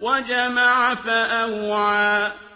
وَجَمَعَ فَأَوْعَىٰ.